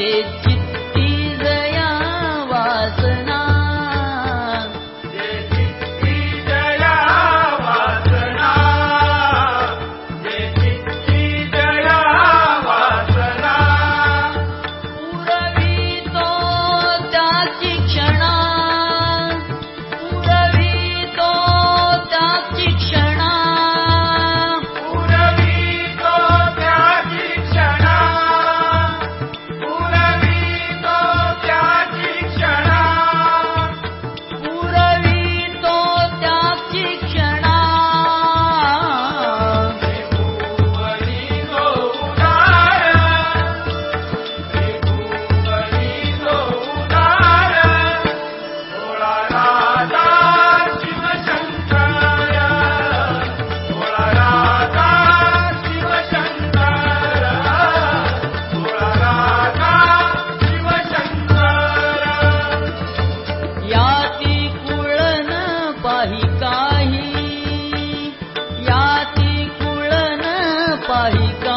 did जाई